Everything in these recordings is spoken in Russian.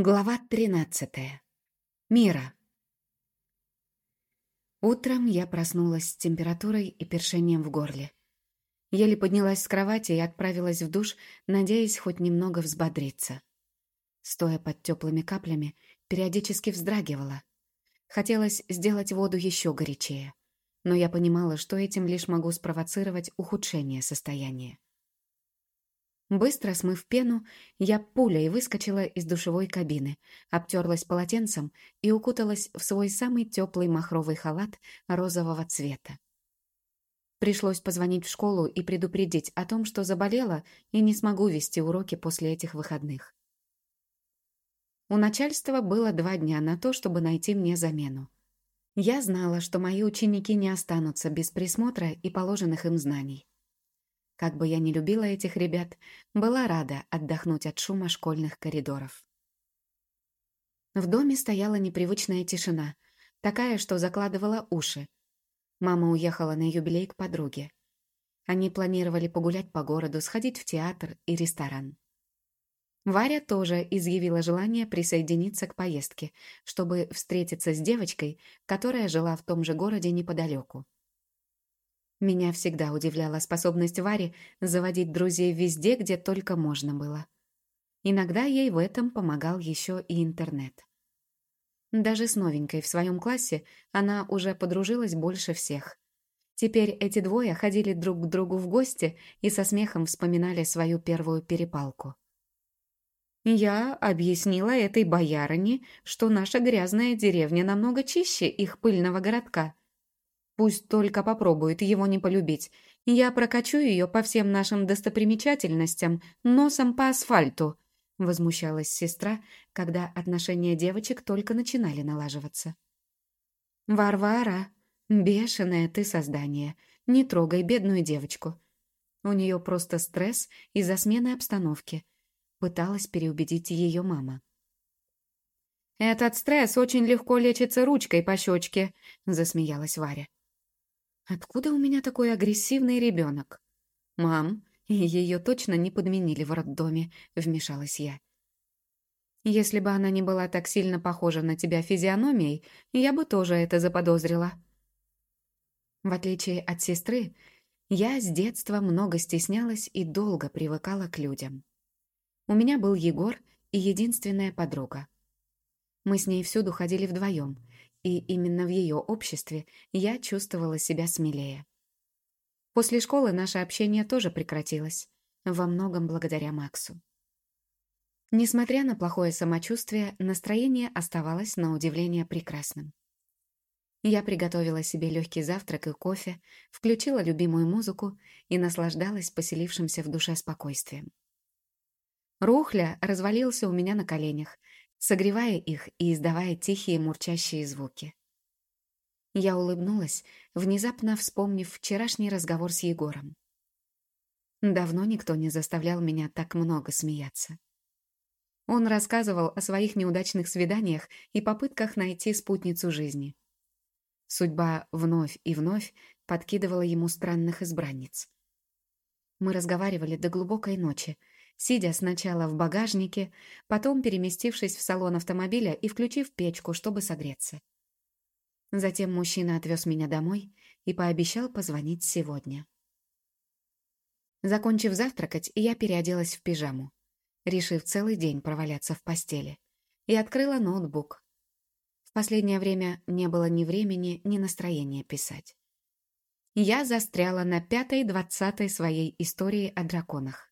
Глава 13. Мира. Утром я проснулась с температурой и першением в горле. Еле поднялась с кровати и отправилась в душ, надеясь хоть немного взбодриться. Стоя под теплыми каплями, периодически вздрагивала. Хотелось сделать воду еще горячее, но я понимала, что этим лишь могу спровоцировать ухудшение состояния. Быстро смыв пену, я пулей выскочила из душевой кабины, обтерлась полотенцем и укуталась в свой самый теплый махровый халат розового цвета. Пришлось позвонить в школу и предупредить о том, что заболела и не смогу вести уроки после этих выходных. У начальства было два дня на то, чтобы найти мне замену. Я знала, что мои ученики не останутся без присмотра и положенных им знаний. Как бы я ни любила этих ребят, была рада отдохнуть от шума школьных коридоров. В доме стояла непривычная тишина, такая, что закладывала уши. Мама уехала на юбилей к подруге. Они планировали погулять по городу, сходить в театр и ресторан. Варя тоже изъявила желание присоединиться к поездке, чтобы встретиться с девочкой, которая жила в том же городе неподалеку. Меня всегда удивляла способность Вари заводить друзей везде, где только можно было. Иногда ей в этом помогал еще и интернет. Даже с новенькой в своем классе она уже подружилась больше всех. Теперь эти двое ходили друг к другу в гости и со смехом вспоминали свою первую перепалку. Я объяснила этой боярине, что наша грязная деревня намного чище их пыльного городка, Пусть только попробует его не полюбить. Я прокачу ее по всем нашим достопримечательностям носом по асфальту», — возмущалась сестра, когда отношения девочек только начинали налаживаться. «Варвара, бешеное ты создание, не трогай бедную девочку. У нее просто стресс из-за смены обстановки», — пыталась переубедить ее мама. «Этот стресс очень легко лечится ручкой по щечке», — засмеялась Варя. Откуда у меня такой агрессивный ребенок? Мам, ее точно не подменили в роддоме, вмешалась я. Если бы она не была так сильно похожа на тебя физиономией, я бы тоже это заподозрила. В отличие от сестры, я с детства много стеснялась и долго привыкала к людям. У меня был Егор и единственная подруга. Мы с ней всюду ходили вдвоем, и именно в ее обществе я чувствовала себя смелее. После школы наше общение тоже прекратилось, во многом благодаря Максу. Несмотря на плохое самочувствие, настроение оставалось на удивление прекрасным. Я приготовила себе легкий завтрак и кофе, включила любимую музыку и наслаждалась поселившимся в душе спокойствием. Рухля развалился у меня на коленях, согревая их и издавая тихие мурчащие звуки. Я улыбнулась, внезапно вспомнив вчерашний разговор с Егором. Давно никто не заставлял меня так много смеяться. Он рассказывал о своих неудачных свиданиях и попытках найти спутницу жизни. Судьба вновь и вновь подкидывала ему странных избранниц. Мы разговаривали до глубокой ночи, сидя сначала в багажнике, потом переместившись в салон автомобиля и включив печку, чтобы согреться. Затем мужчина отвез меня домой и пообещал позвонить сегодня. Закончив завтракать, я переоделась в пижаму, решив целый день проваляться в постели, и открыла ноутбук. В последнее время не было ни времени, ни настроения писать. Я застряла на пятой-двадцатой своей истории о драконах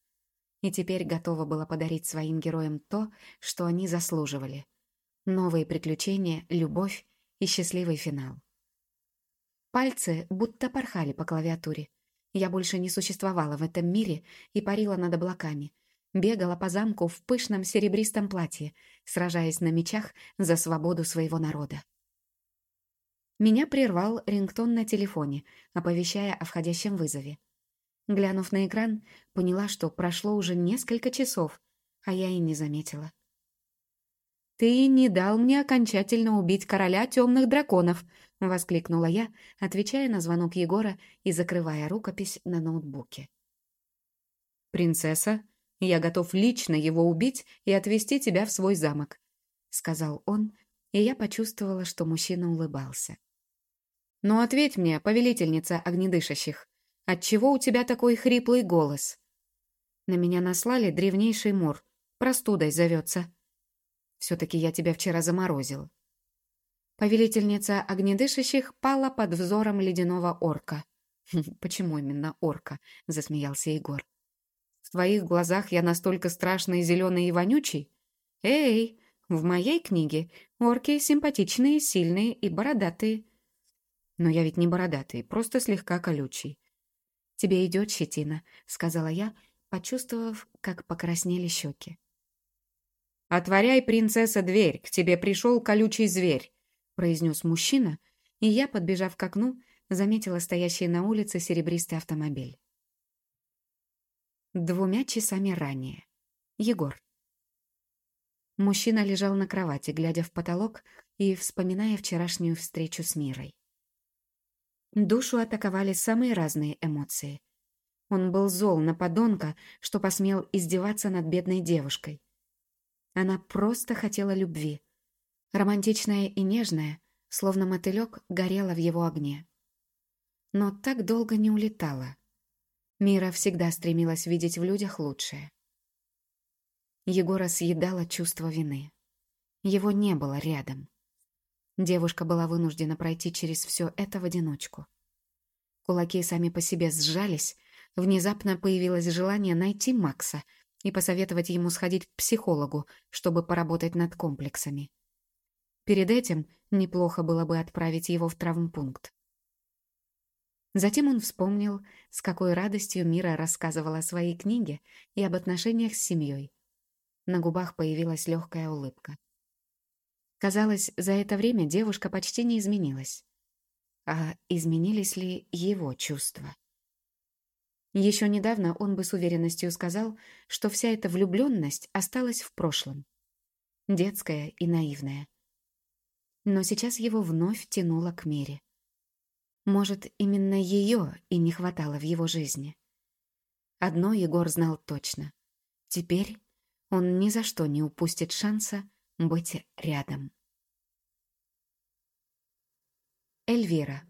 и теперь готова была подарить своим героям то, что они заслуживали. Новые приключения, любовь и счастливый финал. Пальцы будто порхали по клавиатуре. Я больше не существовала в этом мире и парила над облаками. Бегала по замку в пышном серебристом платье, сражаясь на мечах за свободу своего народа. Меня прервал рингтон на телефоне, оповещая о входящем вызове. Глянув на экран, поняла, что прошло уже несколько часов, а я и не заметила. «Ты не дал мне окончательно убить короля темных драконов!» — воскликнула я, отвечая на звонок Егора и закрывая рукопись на ноутбуке. «Принцесса, я готов лично его убить и отвезти тебя в свой замок. сказал он, и я почувствовала, что мужчина улыбался. «Ну ответь мне, повелительница огнедышащих, отчего у тебя такой хриплый голос?» На меня наслали древнейший мор, простудой зовется. Все-таки я тебя вчера заморозил. Повелительница огнедышащих пала под взором ледяного орка. «Почему именно орка?» — засмеялся Егор. «В твоих глазах я настолько страшный, зеленый и вонючий? Эй, в моей книге орки симпатичные, сильные и бородатые. Но я ведь не бородатый, просто слегка колючий. «Тебе идет щетина», — сказала я, почувствовав, как покраснели щеки. «Отворяй, принцесса, дверь, к тебе пришел колючий зверь», — произнес мужчина, и я, подбежав к окну, заметила стоящий на улице серебристый автомобиль. Двумя часами ранее. Егор. Мужчина лежал на кровати, глядя в потолок и вспоминая вчерашнюю встречу с Мирой. Душу атаковали самые разные эмоции. Он был зол на подонка, что посмел издеваться над бедной девушкой. Она просто хотела любви. Романтичная и нежная, словно мотылек, горела в его огне. Но так долго не улетала. Мира всегда стремилась видеть в людях лучшее. Егора съедало чувство вины. Его не было рядом. Девушка была вынуждена пройти через все это в одиночку. Кулаки сами по себе сжались, внезапно появилось желание найти Макса и посоветовать ему сходить к психологу, чтобы поработать над комплексами. Перед этим неплохо было бы отправить его в травмпункт. Затем он вспомнил, с какой радостью Мира рассказывала о своей книге и об отношениях с семьей. На губах появилась легкая улыбка. Казалось, за это время девушка почти не изменилась. А изменились ли его чувства? Еще недавно он бы с уверенностью сказал, что вся эта влюбленность осталась в прошлом. Детская и наивная. Но сейчас его вновь тянуло к Мере. Может, именно ее и не хватало в его жизни. Одно Егор знал точно. Теперь он ни за что не упустит шанса быть рядом. Эльвира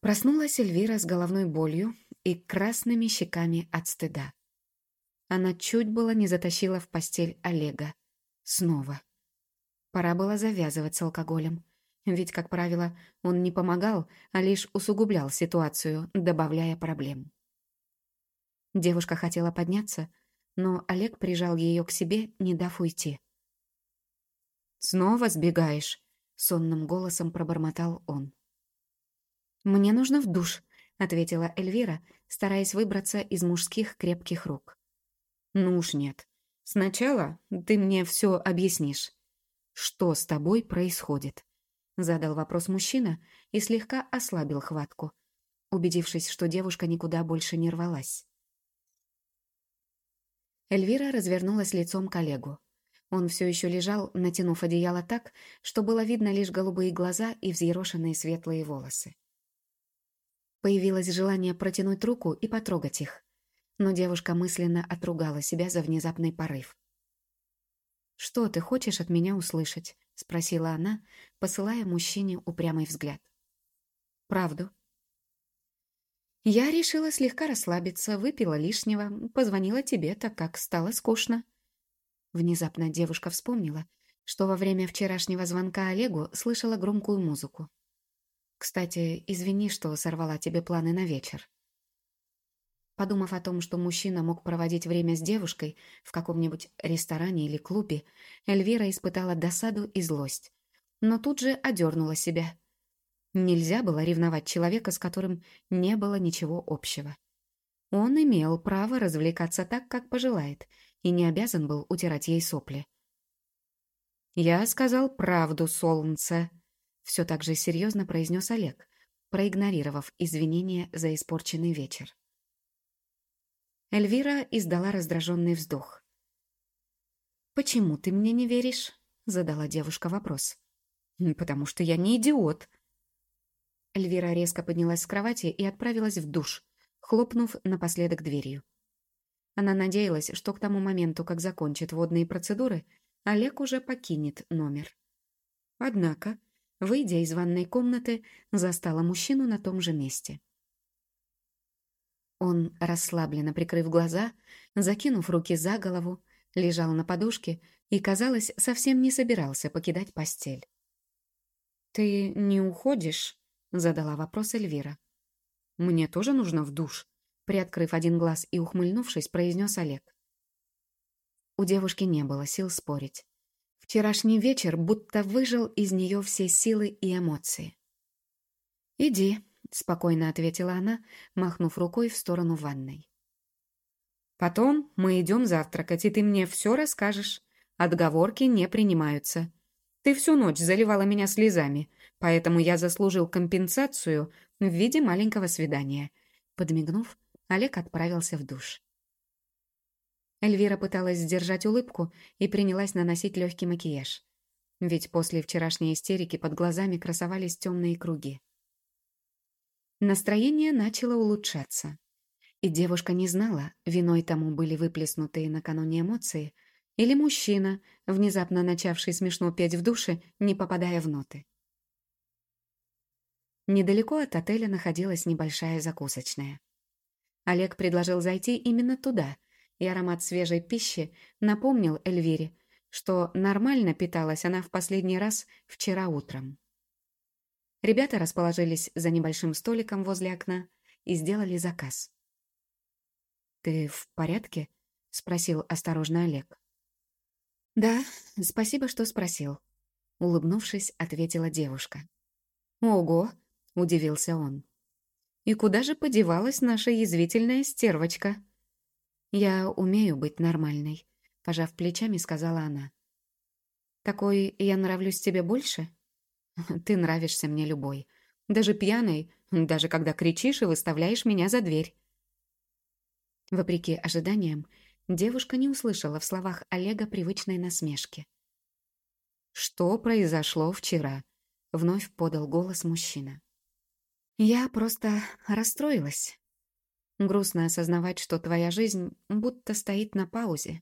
Проснулась Эльвира с головной болью и красными щеками от стыда. Она чуть было не затащила в постель Олега. Снова. Пора было завязывать с алкоголем. Ведь, как правило, он не помогал, а лишь усугублял ситуацию, добавляя проблем. Девушка хотела подняться, но Олег прижал ее к себе, не дав уйти. «Снова сбегаешь?» — сонным голосом пробормотал он. «Мне нужно в душ», — ответила Эльвира, стараясь выбраться из мужских крепких рук. «Ну уж нет. Сначала ты мне все объяснишь. Что с тобой происходит?» Задал вопрос мужчина и слегка ослабил хватку, убедившись, что девушка никуда больше не рвалась. Эльвира развернулась лицом к Олегу. Он все еще лежал, натянув одеяло так, что было видно лишь голубые глаза и взъерошенные светлые волосы. Появилось желание протянуть руку и потрогать их, но девушка мысленно отругала себя за внезапный порыв. «Что ты хочешь от меня услышать?» — спросила она, посылая мужчине упрямый взгляд. «Правду», я решила слегка расслабиться, выпила лишнего, позвонила тебе, так как стало скучно. Внезапно девушка вспомнила, что во время вчерашнего звонка Олегу слышала громкую музыку. Кстати, извини, что сорвала тебе планы на вечер. Подумав о том, что мужчина мог проводить время с девушкой в каком-нибудь ресторане или клубе, Эльвира испытала досаду и злость. Но тут же одернула себя – Нельзя было ревновать человека, с которым не было ничего общего. Он имел право развлекаться так, как пожелает, и не обязан был утирать ей сопли. «Я сказал правду, солнце», — все так же серьезно произнес Олег, проигнорировав извинения за испорченный вечер. Эльвира издала раздраженный вздох. «Почему ты мне не веришь?» — задала девушка вопрос. «Потому что я не идиот», Эльвира резко поднялась с кровати и отправилась в душ, хлопнув напоследок дверью. Она надеялась, что к тому моменту, как закончит водные процедуры, Олег уже покинет номер. Однако, выйдя из ванной комнаты, застала мужчину на том же месте. Он, расслабленно прикрыв глаза, закинув руки за голову, лежал на подушке и, казалось, совсем не собирался покидать постель. «Ты не уходишь?» — задала вопрос Эльвира. «Мне тоже нужно в душ», — приоткрыв один глаз и ухмыльнувшись, произнес Олег. У девушки не было сил спорить. Вчерашний вечер будто выжил из нее все силы и эмоции. «Иди», — спокойно ответила она, махнув рукой в сторону ванной. «Потом мы идем завтракать, и ты мне все расскажешь. Отговорки не принимаются. Ты всю ночь заливала меня слезами, поэтому я заслужил компенсацию в виде маленького свидания». Подмигнув, Олег отправился в душ. Эльвира пыталась сдержать улыбку и принялась наносить легкий макияж. Ведь после вчерашней истерики под глазами красовались темные круги. Настроение начало улучшаться. И девушка не знала, виной тому были выплеснутые накануне эмоции, или мужчина, внезапно начавший смешно петь в душе, не попадая в ноты. Недалеко от отеля находилась небольшая закусочная. Олег предложил зайти именно туда, и аромат свежей пищи напомнил Эльвире, что нормально питалась она в последний раз вчера утром. Ребята расположились за небольшим столиком возле окна и сделали заказ. «Ты в порядке?» — спросил осторожно Олег. «Да, спасибо, что спросил», — улыбнувшись, ответила девушка. «Ого!» Удивился он. «И куда же подевалась наша язвительная стервочка?» «Я умею быть нормальной», — пожав плечами, сказала она. «Такой я нравлюсь тебе больше?» «Ты нравишься мне любой. Даже пьяной, даже когда кричишь и выставляешь меня за дверь». Вопреки ожиданиям, девушка не услышала в словах Олега привычной насмешки. «Что произошло вчера?» — вновь подал голос мужчина. Я просто расстроилась. Грустно осознавать, что твоя жизнь будто стоит на паузе.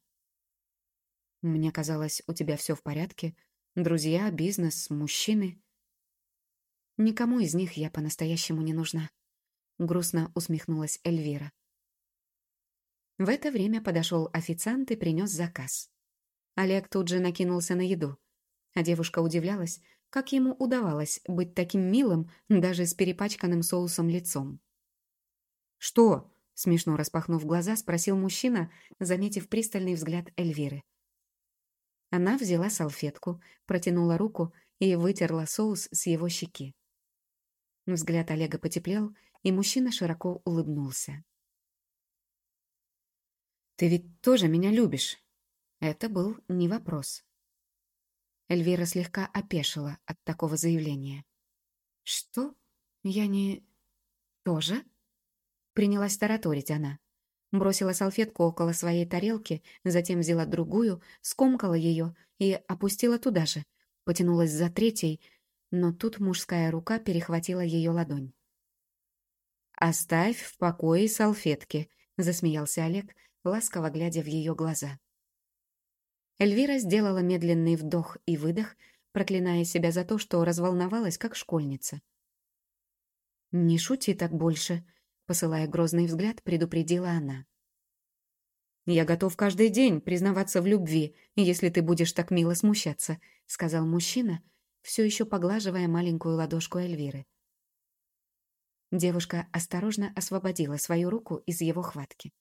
Мне казалось, у тебя все в порядке. Друзья, бизнес, мужчины. Никому из них я по-настоящему не нужна. Грустно усмехнулась Эльвира. В это время подошел официант и принес заказ. Олег тут же накинулся на еду, а девушка удивлялась, как ему удавалось быть таким милым даже с перепачканным соусом лицом. «Что?» — смешно распахнув глаза, спросил мужчина, заметив пристальный взгляд Эльвиры. Она взяла салфетку, протянула руку и вытерла соус с его щеки. Взгляд Олега потеплел, и мужчина широко улыбнулся. «Ты ведь тоже меня любишь?» Это был не вопрос. Эльвира слегка опешила от такого заявления. «Что? Я не... тоже?» Принялась тараторить она. Бросила салфетку около своей тарелки, затем взяла другую, скомкала ее и опустила туда же. Потянулась за третьей, но тут мужская рука перехватила ее ладонь. «Оставь в покое салфетки», — засмеялся Олег, ласково глядя в ее глаза. Эльвира сделала медленный вдох и выдох, проклиная себя за то, что разволновалась, как школьница. «Не шути так больше», — посылая грозный взгляд, предупредила она. «Я готов каждый день признаваться в любви, если ты будешь так мило смущаться», — сказал мужчина, все еще поглаживая маленькую ладошку Эльвиры. Девушка осторожно освободила свою руку из его хватки.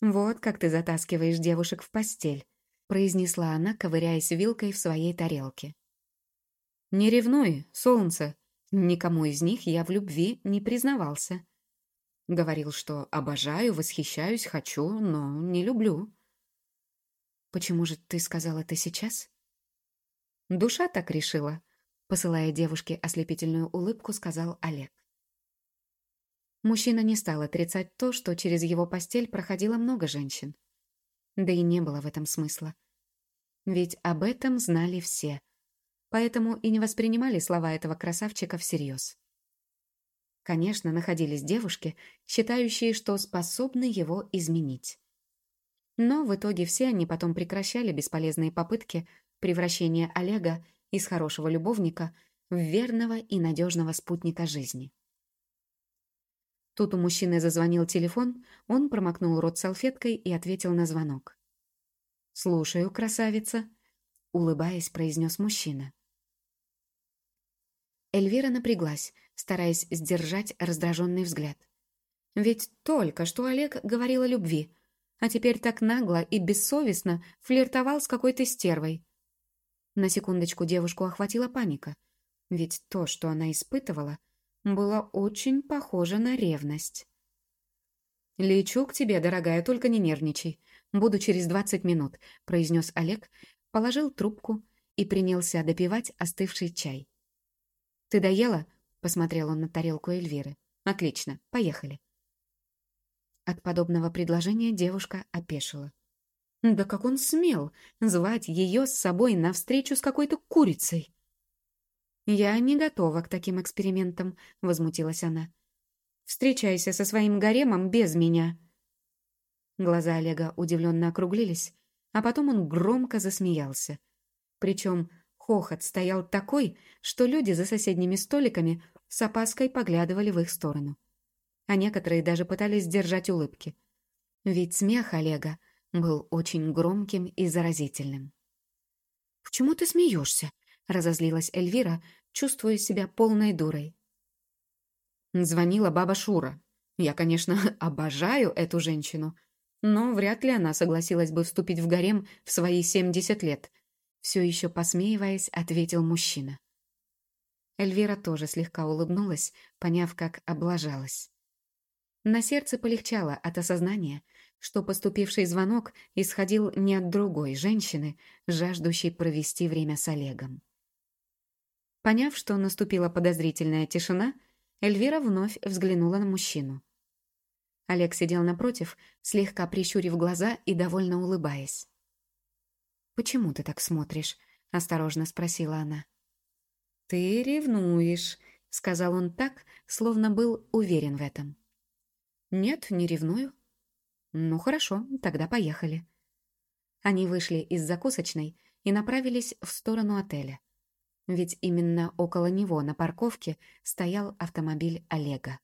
«Вот как ты затаскиваешь девушек в постель», произнесла она, ковыряясь вилкой в своей тарелке. «Не ревнуй, солнце. Никому из них я в любви не признавался. Говорил, что обожаю, восхищаюсь, хочу, но не люблю». «Почему же ты сказал это сейчас?» «Душа так решила», — посылая девушке ослепительную улыбку, сказал Олег. Мужчина не стал отрицать то, что через его постель проходило много женщин. Да и не было в этом смысла. Ведь об этом знали все, поэтому и не воспринимали слова этого красавчика всерьез. Конечно, находились девушки, считающие, что способны его изменить. Но в итоге все они потом прекращали бесполезные попытки превращения Олега из хорошего любовника в верного и надежного спутника жизни. Тут у мужчины зазвонил телефон, он промокнул рот салфеткой и ответил на звонок. «Слушаю, красавица», — улыбаясь, произнес мужчина. Эльвира напряглась, стараясь сдержать раздраженный взгляд. Ведь только что Олег говорил о любви, а теперь так нагло и бессовестно флиртовал с какой-то стервой. На секундочку девушку охватила паника, ведь то, что она испытывала, было очень похоже на ревность. «Лечу к тебе, дорогая, только не нервничай. Буду через двадцать минут», — произнес Олег, положил трубку и принялся допивать остывший чай. «Ты доела?» — посмотрел он на тарелку Эльвиры. «Отлично, поехали». От подобного предложения девушка опешила. Да как он смел звать ее с собой на встречу с какой-то курицей? «Я не готова к таким экспериментам», — возмутилась она. «Встречайся со своим гаремом без меня». Глаза Олега удивленно округлились, а потом он громко засмеялся. Причем Хохот стоял такой, что люди за соседними столиками с опаской поглядывали в их сторону. А некоторые даже пытались сдержать улыбки. Ведь смех Олега был очень громким и заразительным. «Почему ты смеешься?» — разозлилась Эльвира, чувствуя себя полной дурой. Звонила баба Шура. Я, конечно, обожаю эту женщину, но вряд ли она согласилась бы вступить в гарем в свои семьдесят лет — все еще посмеиваясь, ответил мужчина. Эльвира тоже слегка улыбнулась, поняв, как облажалась. На сердце полегчало от осознания, что поступивший звонок исходил не от другой женщины, жаждущей провести время с Олегом. Поняв, что наступила подозрительная тишина, Эльвира вновь взглянула на мужчину. Олег сидел напротив, слегка прищурив глаза и довольно улыбаясь. «Почему ты так смотришь?» — осторожно спросила она. «Ты ревнуешь», — сказал он так, словно был уверен в этом. «Нет, не ревную». «Ну хорошо, тогда поехали». Они вышли из закусочной и направились в сторону отеля. Ведь именно около него на парковке стоял автомобиль Олега.